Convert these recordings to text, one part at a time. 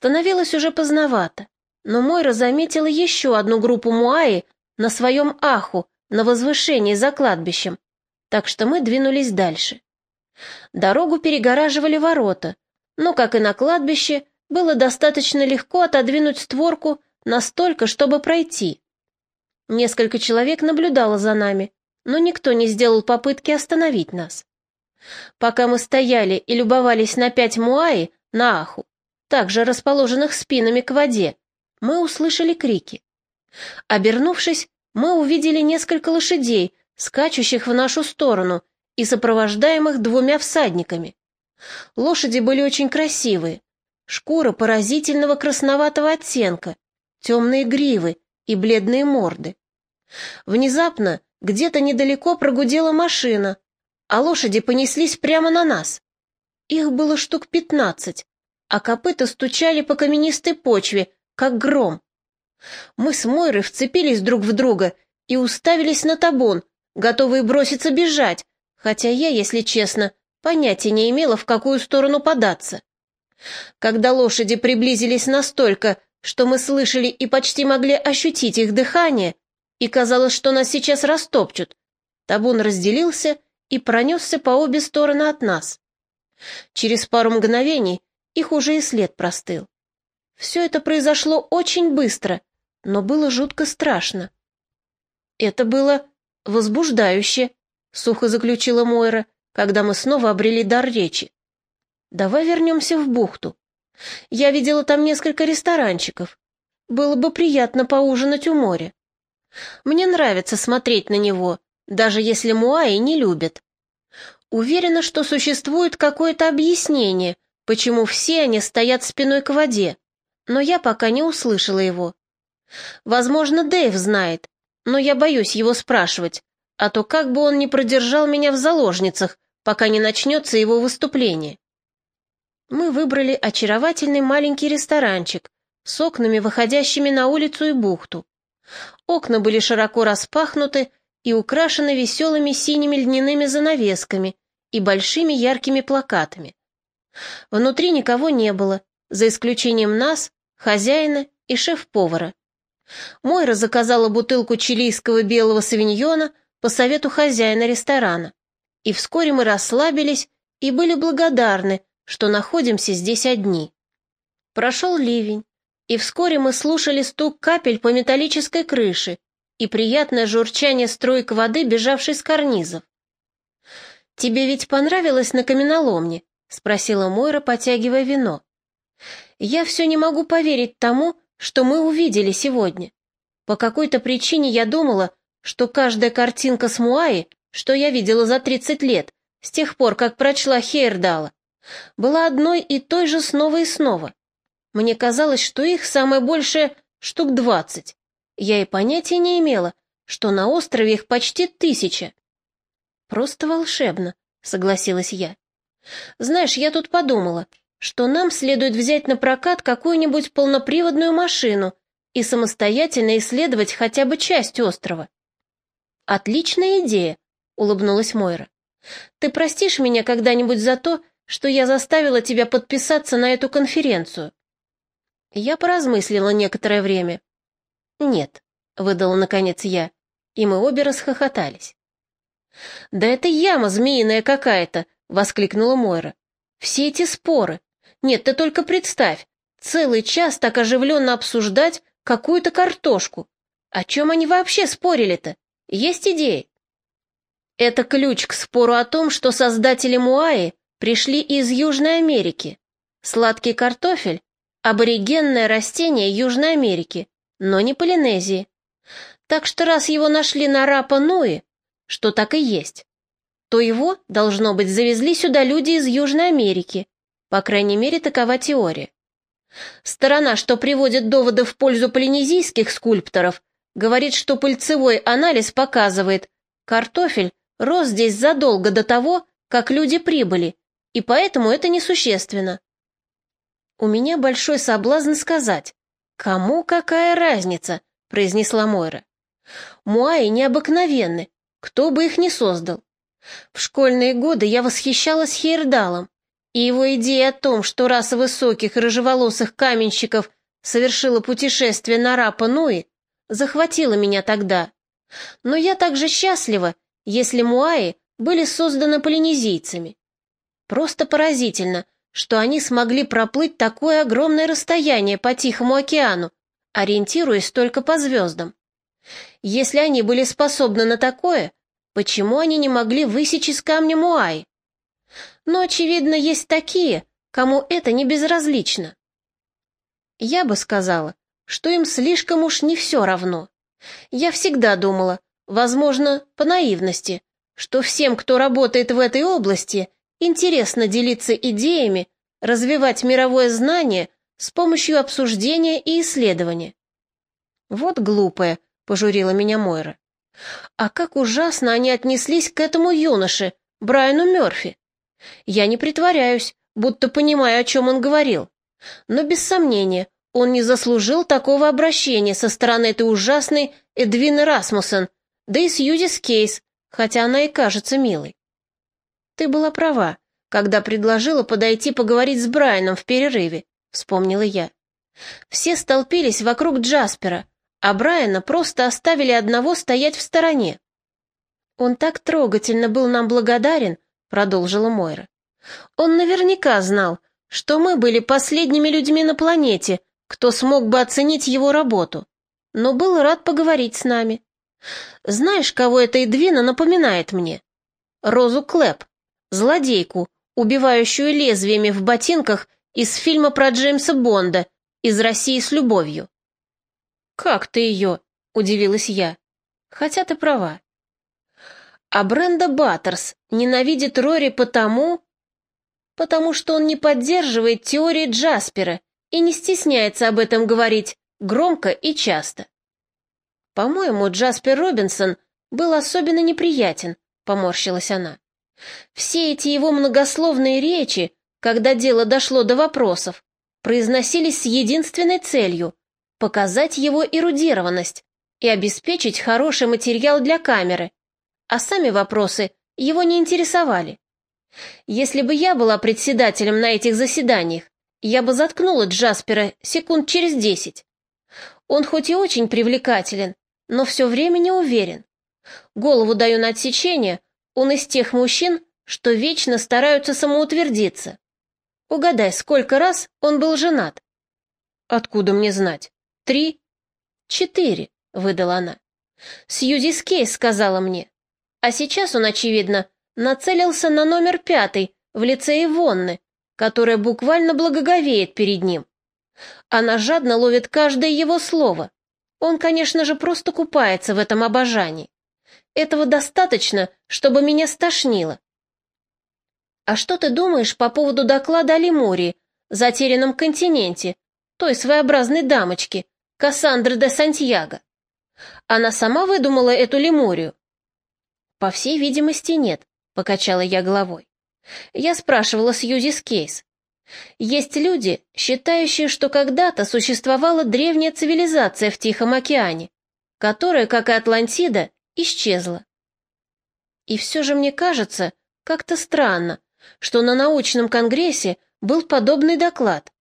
Становилось уже поздновато, но Мойра заметила еще одну группу Муаи на своем аху, на возвышении за кладбищем, так что мы двинулись дальше. Дорогу перегораживали ворота, но, как и на кладбище, было достаточно легко отодвинуть створку настолько, чтобы пройти. Несколько человек наблюдало за нами, но никто не сделал попытки остановить нас. Пока мы стояли и любовались на пять муаи на аху, также расположенных спинами к воде, мы услышали крики. Обернувшись, мы увидели несколько лошадей, скачущих в нашу сторону и сопровождаемых двумя всадниками. Лошади были очень красивые, шкура поразительного красноватого оттенка, темные гривы и бледные морды. Внезапно где-то недалеко прогудела машина, а лошади понеслись прямо на нас. Их было штук пятнадцать, а копыта стучали по каменистой почве, как гром. Мы с Мойрой вцепились друг в друга и уставились на табун, готовые броситься бежать, хотя я, если честно, понятия не имела, в какую сторону податься. Когда лошади приблизились настолько, что мы слышали и почти могли ощутить их дыхание, и казалось, что нас сейчас растопчут. Табун разделился и пронесся по обе стороны от нас. Через пару мгновений их уже и след простыл. Все это произошло очень быстро, но было жутко страшно. Это было возбуждающе, сухо заключила Мойра, когда мы снова обрели дар речи. Давай вернемся в бухту. Я видела там несколько ресторанчиков. Было бы приятно поужинать у моря. Мне нравится смотреть на него, даже если Муаи не любят. Уверена, что существует какое-то объяснение, почему все они стоят спиной к воде, но я пока не услышала его. Возможно, Дэйв знает, но я боюсь его спрашивать, а то как бы он не продержал меня в заложницах, пока не начнется его выступление. Мы выбрали очаровательный маленький ресторанчик с окнами, выходящими на улицу и бухту. Окна были широко распахнуты и украшены веселыми синими льняными занавесками и большими яркими плакатами. Внутри никого не было, за исключением нас, хозяина и шеф-повара. Мойра заказала бутылку чилийского белого савиньона по совету хозяина ресторана, и вскоре мы расслабились и были благодарны, что находимся здесь одни. Прошел ливень, и вскоре мы слушали стук капель по металлической крыше и приятное журчание струйк воды, бежавшей с карнизов. «Тебе ведь понравилось на каменоломне?» — спросила Мойра, потягивая вино. «Я все не могу поверить тому, что мы увидели сегодня. По какой-то причине я думала, что каждая картинка с Муаи, что я видела за тридцать лет, с тех пор, как прочла Хейрдала, была одной и той же снова и снова. Мне казалось, что их самое большее штук двадцать. Я и понятия не имела, что на острове их почти тысяча. Просто волшебно, согласилась я. Знаешь, я тут подумала, что нам следует взять на прокат какую-нибудь полноприводную машину и самостоятельно исследовать хотя бы часть острова. Отличная идея, улыбнулась Мойра. Ты простишь меня когда-нибудь за то, что я заставила тебя подписаться на эту конференцию? Я поразмыслила некоторое время. «Нет», — выдала наконец я, и мы обе расхохотались. «Да это яма змеиная какая-то!» — воскликнула Мойра. «Все эти споры! Нет, ты только представь, целый час так оживленно обсуждать какую-то картошку. О чем они вообще спорили-то? Есть идеи?» Это ключ к спору о том, что создатели Муаи пришли из Южной Америки. Сладкий картофель Аборигенное растение Южной Америки, но не Полинезии. Так что раз его нашли на Рапа-Нуи, что так и есть, то его, должно быть, завезли сюда люди из Южной Америки. По крайней мере, такова теория. Сторона, что приводит доводы в пользу полинезийских скульпторов, говорит, что пыльцевой анализ показывает, картофель рос здесь задолго до того, как люди прибыли, и поэтому это несущественно. У меня большой соблазн сказать. «Кому какая разница?» — произнесла Мойра. «Муаи необыкновенны, кто бы их ни создал. В школьные годы я восхищалась Хейрдалом, И его идея о том, что раса высоких рыжеволосых каменщиков совершила путешествие на Рапа Нуи, захватила меня тогда. Но я также счастлива, если муаи были созданы полинезийцами. Просто поразительно, что они смогли проплыть такое огромное расстояние по Тихому океану, ориентируясь только по звездам. Если они были способны на такое, почему они не могли высечь из камня муаи? Но, очевидно, есть такие, кому это не безразлично. Я бы сказала, что им слишком уж не все равно. Я всегда думала, возможно, по наивности, что всем, кто работает в этой области, интересно делиться идеями, развивать мировое знание с помощью обсуждения и исследования. Вот глупая, пожурила меня Мойра. А как ужасно они отнеслись к этому юноше, Брайану Мёрфи. Я не притворяюсь, будто понимаю, о чем он говорил. Но без сомнения, он не заслужил такого обращения со стороны этой ужасной Эдвины Расмуссен, да и Сьюзи Скейс, хотя она и кажется милой. Ты была права, когда предложила подойти поговорить с Брайаном в перерыве, вспомнила я. Все столпились вокруг Джаспера, а Брайана просто оставили одного стоять в стороне. Он так трогательно был нам благодарен, продолжила Мойра. Он наверняка знал, что мы были последними людьми на планете, кто смог бы оценить его работу, но был рад поговорить с нами. Знаешь, кого эта Эдвина напоминает мне? Розу Клэп, злодейку, убивающую лезвиями в ботинках из фильма про Джеймса Бонда «Из России с любовью». «Как ты ее?» — удивилась я. «Хотя ты права». А Бренда Баттерс ненавидит Рори потому... Потому что он не поддерживает теории Джаспера и не стесняется об этом говорить громко и часто. По-моему, Джаспер Робинсон был особенно неприятен, поморщилась она. Все эти его многословные речи, когда дело дошло до вопросов, произносились с единственной целью — показать его эрудированность и обеспечить хороший материал для камеры, а сами вопросы его не интересовали. Если бы я была председателем на этих заседаниях, я бы заткнула Джаспера секунд через десять. Он хоть и очень привлекателен, но все время не уверен. Голову даю на отсечение, он из тех мужчин, что вечно стараются самоутвердиться. Угадай, сколько раз он был женат? Откуда мне знать? Три? Четыре, выдала она. Сьюзи Скейс сказала мне. А сейчас он, очевидно, нацелился на номер пятый в лице Ивонны, которая буквально благоговеет перед ним. Она жадно ловит каждое его слово. Он, конечно же, просто купается в этом обожании. Этого достаточно, чтобы меня стошнило. А что ты думаешь по поводу доклада о Лемурии, затерянном континенте, той своеобразной дамочки, Кассандры де Сантьяго? Она сама выдумала эту Лемурию? По всей видимости, нет, покачала я головой. Я спрашивала Сьюзи Скейс. Есть люди, считающие, что когда-то существовала древняя цивилизация в Тихом океане, которая, как и Атлантида, исчезла. И все же мне кажется, как-то странно, что на научном конгрессе был подобный доклад.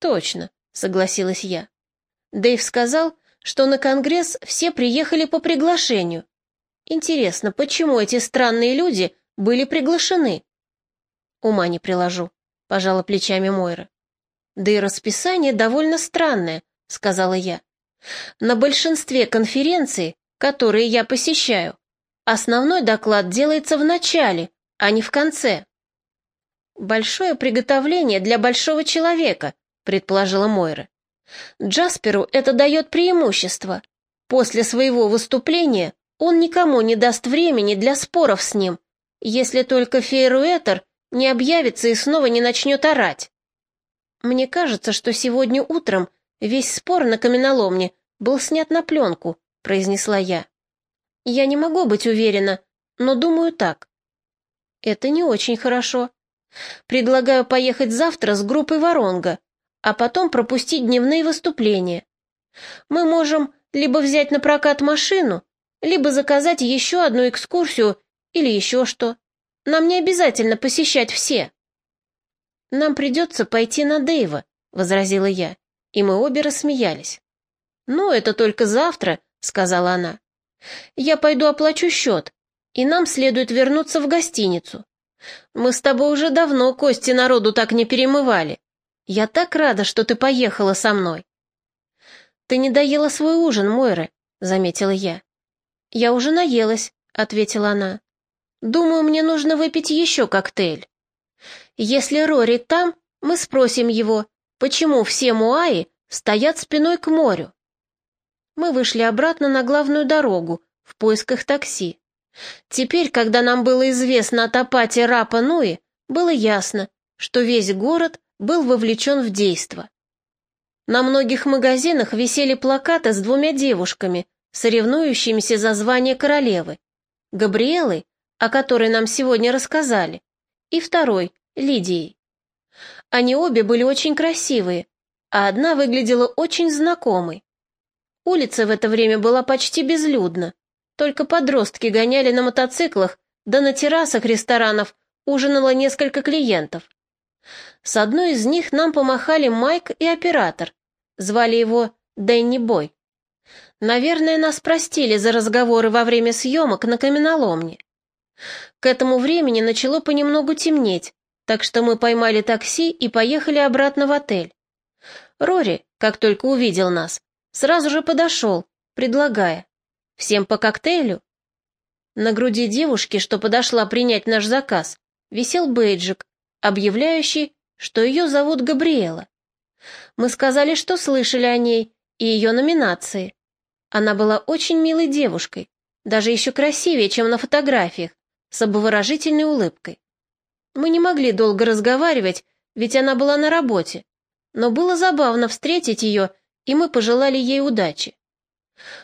Точно, согласилась я. Дэйв сказал, что на конгресс все приехали по приглашению. Интересно, почему эти странные люди были приглашены? Ума не приложу, пожала плечами Мойра. Да и расписание довольно странное, сказала я. На большинстве конференций, которые я посещаю, основной доклад делается в начале, а не в конце. Большое приготовление для большого человека, предположила Мойра. Джасперу это дает преимущество. После своего выступления он никому не даст времени для споров с ним, если только Фейруэтер не объявится и снова не начнет орать. Мне кажется, что сегодня утром весь спор на каменоломне был снят на пленку, произнесла я. Я не могу быть уверена, но думаю так. Это не очень хорошо. Предлагаю поехать завтра с группой Воронга, а потом пропустить дневные выступления. Мы можем либо взять на прокат машину, либо заказать еще одну экскурсию или еще что. Нам не обязательно посещать все. Нам придется пойти на Дэйва, возразила я, и мы обе рассмеялись. Ну, это только завтра, сказала она. Я пойду оплачу счет, и нам следует вернуться в гостиницу. Мы с тобой уже давно кости народу так не перемывали. Я так рада, что ты поехала со мной. Ты не доела свой ужин, Мойра, заметила я. Я уже наелась, ответила она. Думаю, мне нужно выпить еще коктейль. Если Рори там, мы спросим его, почему все муаи стоят спиной к морю. Мы вышли обратно на главную дорогу в поисках такси. Теперь, когда нам было известно о Топате Рапа Нуи, было ясно, что весь город был вовлечен в действо. На многих магазинах висели плакаты с двумя девушками, соревнующимися за звание королевы. Габриэлой, о которой нам сегодня рассказали, и второй, Лидией. Они обе были очень красивые, а одна выглядела очень знакомой. Улица в это время была почти безлюдна, только подростки гоняли на мотоциклах, да на террасах ресторанов ужинало несколько клиентов. С одной из них нам помахали Майк и оператор. Звали его Дэнни Бой. Наверное, нас простили за разговоры во время съемок на каменоломне. К этому времени начало понемногу темнеть, так что мы поймали такси и поехали обратно в отель. Рори, как только увидел нас, сразу же подошел, предлагая. «Всем по коктейлю?» На груди девушки, что подошла принять наш заказ, висел бейджик, объявляющий, что ее зовут Габриэла. Мы сказали, что слышали о ней и ее номинации. Она была очень милой девушкой, даже еще красивее, чем на фотографиях, с обворожительной улыбкой. Мы не могли долго разговаривать, ведь она была на работе, но было забавно встретить ее, и мы пожелали ей удачи.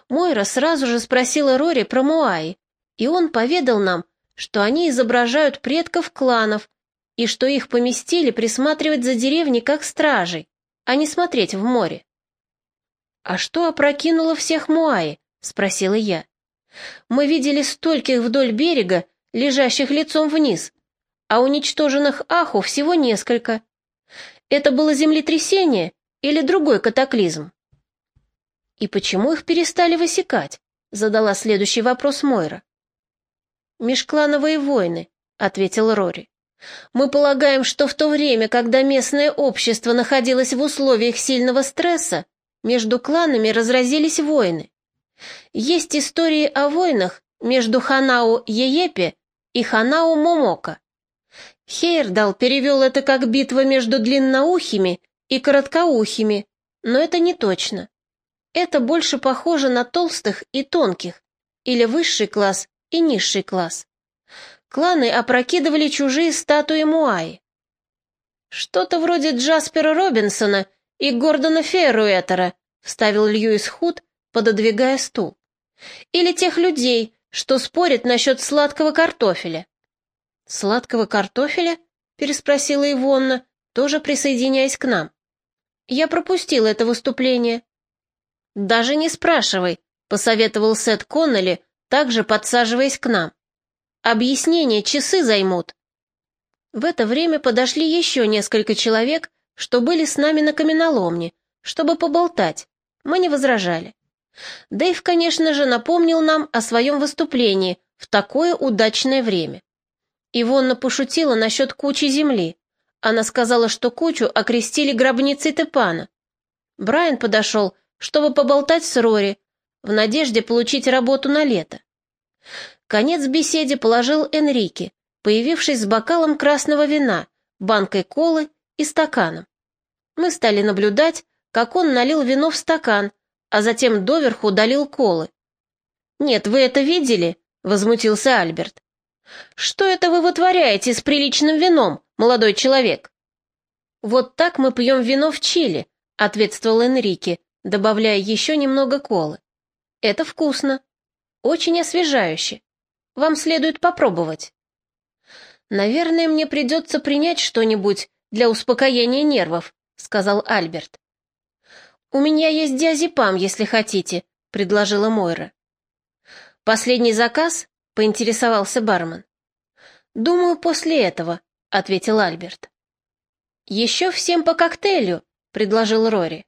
Мойра сразу же спросила Рори про Муаи, и он поведал нам, что они изображают предков кланов и что их поместили присматривать за деревней как стражей, а не смотреть в море. «А что опрокинуло всех Муаи?» — спросила я. «Мы видели стольких вдоль берега, лежащих лицом вниз, а уничтоженных Аху всего несколько. Это было землетрясение или другой катаклизм? И почему их перестали высекать? Задала следующий вопрос Мойра. Межклановые войны, ответил Рори. Мы полагаем, что в то время, когда местное общество находилось в условиях сильного стресса, между кланами разразились войны. Есть истории о войнах между Ханау Еепе и Ханау Момока. Хейрдал перевел это как битва между длинноухими и короткоухими, но это не точно. Это больше похоже на толстых и тонких, или высший класс и низший класс. Кланы опрокидывали чужие статуи Муаи. Что-то вроде Джаспера Робинсона и Гордона Фейруэтера, вставил Льюис Худ, пододвигая стул. Или тех людей, что спорят насчет сладкого картофеля. «Сладкого картофеля?» — переспросила Ивонна, тоже присоединяясь к нам. «Я пропустил это выступление». «Даже не спрашивай», — посоветовал Сет Коннелли, также подсаживаясь к нам. «Объяснения часы займут». В это время подошли еще несколько человек, что были с нами на каменоломне, чтобы поболтать. Мы не возражали. Дэйв, конечно же, напомнил нам о своем выступлении в такое удачное время. Ивонна пошутила насчет кучи земли. Она сказала, что кучу окрестили гробницей Тепана. Брайан подошел, чтобы поболтать с Рори, в надежде получить работу на лето. Конец беседе положил Энрике, появившись с бокалом красного вина, банкой колы и стаканом. Мы стали наблюдать, как он налил вино в стакан, а затем доверху долил колы. «Нет, вы это видели?» — возмутился Альберт. Что это вы вытворяете с приличным вином, молодой человек? Вот так мы пьем вино в Чили, ответствовал Энрике, добавляя еще немного колы. Это вкусно, очень освежающе. Вам следует попробовать. Наверное, мне придется принять что-нибудь для успокоения нервов, сказал Альберт. У меня есть диазепам, если хотите, предложила Мойра. Последний заказ — поинтересовался бармен. «Думаю, после этого», — ответил Альберт. «Еще всем по коктейлю», — предложил Рори.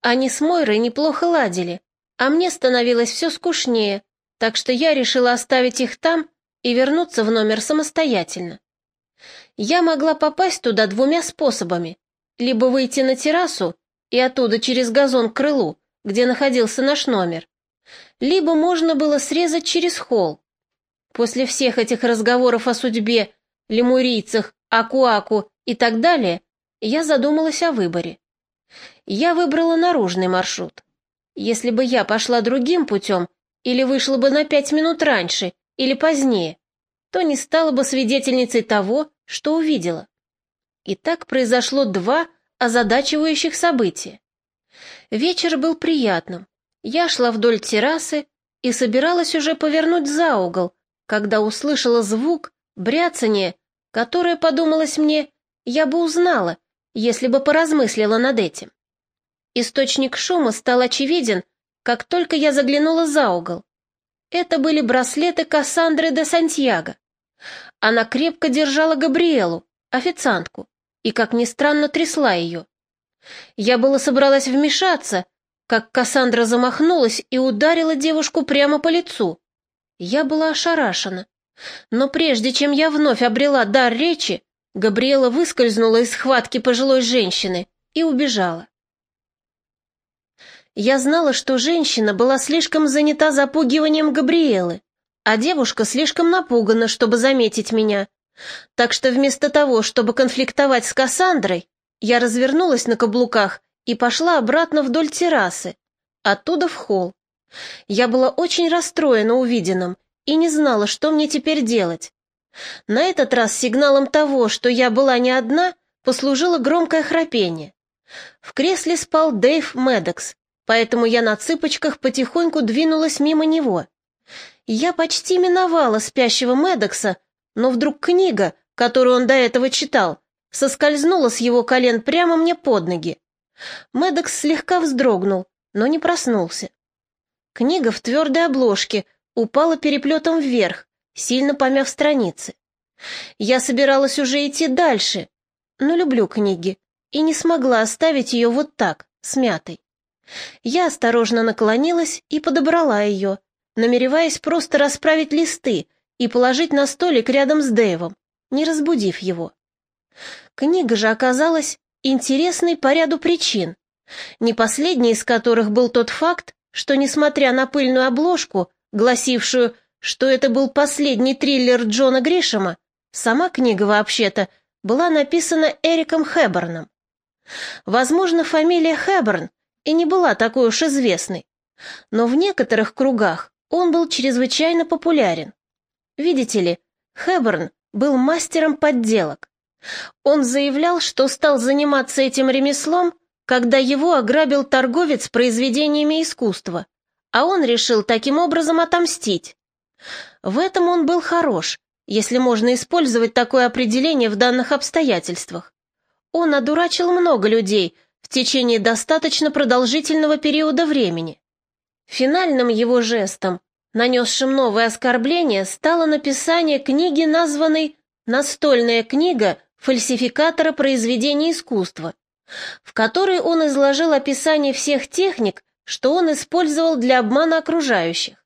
Они с Мойрой неплохо ладили, а мне становилось все скучнее, так что я решила оставить их там и вернуться в номер самостоятельно. Я могла попасть туда двумя способами. Либо выйти на террасу и оттуда через газон к крылу, где находился наш номер, либо можно было срезать через холл. После всех этих разговоров о судьбе, лемурийцах, акуаку и так далее, я задумалась о выборе. Я выбрала наружный маршрут. Если бы я пошла другим путем, или вышла бы на пять минут раньше, или позднее, то не стала бы свидетельницей того, что увидела. И так произошло два озадачивающих события. Вечер был приятным. Я шла вдоль террасы и собиралась уже повернуть за угол, когда услышала звук, бряцание, которое, подумалось мне, я бы узнала, если бы поразмыслила над этим. Источник шума стал очевиден, как только я заглянула за угол. Это были браслеты Кассандры де Сантьяго. Она крепко держала Габриэлу, официантку, и, как ни странно, трясла ее. Я было собралась вмешаться, как Кассандра замахнулась и ударила девушку прямо по лицу. Я была ошарашена. Но прежде чем я вновь обрела дар речи, Габриэла выскользнула из схватки пожилой женщины и убежала. Я знала, что женщина была слишком занята запугиванием Габриэлы, а девушка слишком напугана, чтобы заметить меня. Так что вместо того, чтобы конфликтовать с Кассандрой, я развернулась на каблуках и пошла обратно вдоль террасы, оттуда в холл. Я была очень расстроена увиденным и не знала, что мне теперь делать. На этот раз сигналом того, что я была не одна, послужило громкое храпение. В кресле спал Дэйв Медекс, поэтому я на цыпочках потихоньку двинулась мимо него. Я почти миновала спящего Медекса, но вдруг книга, которую он до этого читал, соскользнула с его колен прямо мне под ноги. Медекс слегка вздрогнул, но не проснулся. Книга в твердой обложке упала переплетом вверх, сильно помяв страницы. Я собиралась уже идти дальше, но люблю книги и не смогла оставить ее вот так, смятой. Я осторожно наклонилась и подобрала ее, намереваясь просто расправить листы и положить на столик рядом с Дэйвом, не разбудив его. Книга же оказалась интересной по ряду причин, не последний из которых был тот факт, что, несмотря на пыльную обложку, гласившую, что это был последний триллер Джона Гришема, сама книга вообще-то была написана Эриком Хэбборном. Возможно, фамилия Хэбборн и не была такой уж известной, но в некоторых кругах он был чрезвычайно популярен. Видите ли, Хэбборн был мастером подделок. Он заявлял, что стал заниматься этим ремеслом, когда его ограбил торговец произведениями искусства, а он решил таким образом отомстить. В этом он был хорош, если можно использовать такое определение в данных обстоятельствах. Он одурачил много людей в течение достаточно продолжительного периода времени. Финальным его жестом, нанесшим новое оскорбление, стало написание книги, названной «Настольная книга фальсификатора произведений искусства», в которой он изложил описание всех техник, что он использовал для обмана окружающих.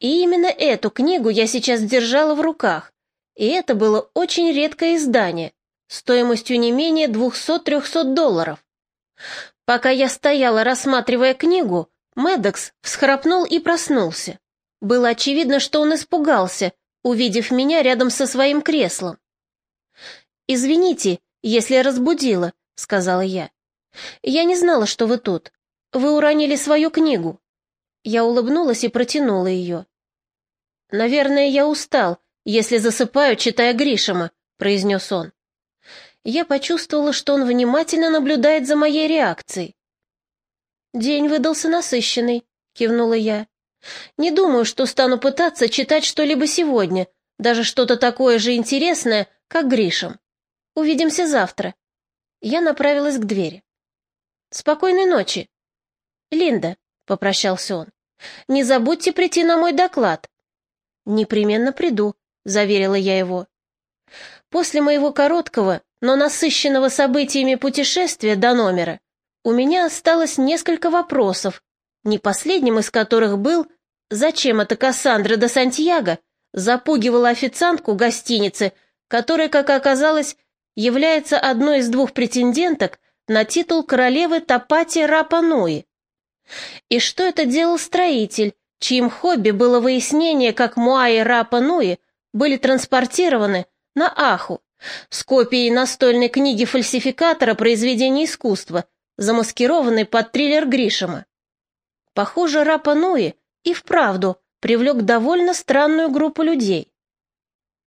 И именно эту книгу я сейчас держала в руках, и это было очень редкое издание, стоимостью не менее 200-300 долларов. Пока я стояла, рассматривая книгу, Медекс всхрапнул и проснулся. Было очевидно, что он испугался, увидев меня рядом со своим креслом. «Извините, если разбудила», — сказала я. «Я не знала, что вы тут. Вы уронили свою книгу». Я улыбнулась и протянула ее. «Наверное, я устал, если засыпаю, читая Гришима», — произнес он. Я почувствовала, что он внимательно наблюдает за моей реакцией. «День выдался насыщенный», — кивнула я. «Не думаю, что стану пытаться читать что-либо сегодня, даже что-то такое же интересное, как Гришем. Увидимся завтра». Я направилась к двери. «Спокойной ночи». «Линда», — попрощался он, — «не забудьте прийти на мой доклад». «Непременно приду», — заверила я его. После моего короткого, но насыщенного событиями путешествия до номера у меня осталось несколько вопросов, не последним из которых был, зачем эта Кассандра де Сантьяго запугивала официантку гостиницы, которая, как оказалось, является одной из двух претенденток на титул королевы Тапати Рапануи. И что это делал строитель, чьим хобби было выяснение, как Муаи Рапануи были транспортированы на Аху с копией настольной книги фальсификатора произведения искусства, замаскированной под триллер Гришема. Похоже, Рапануи и вправду привлек довольно странную группу людей.